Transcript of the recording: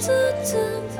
自怎？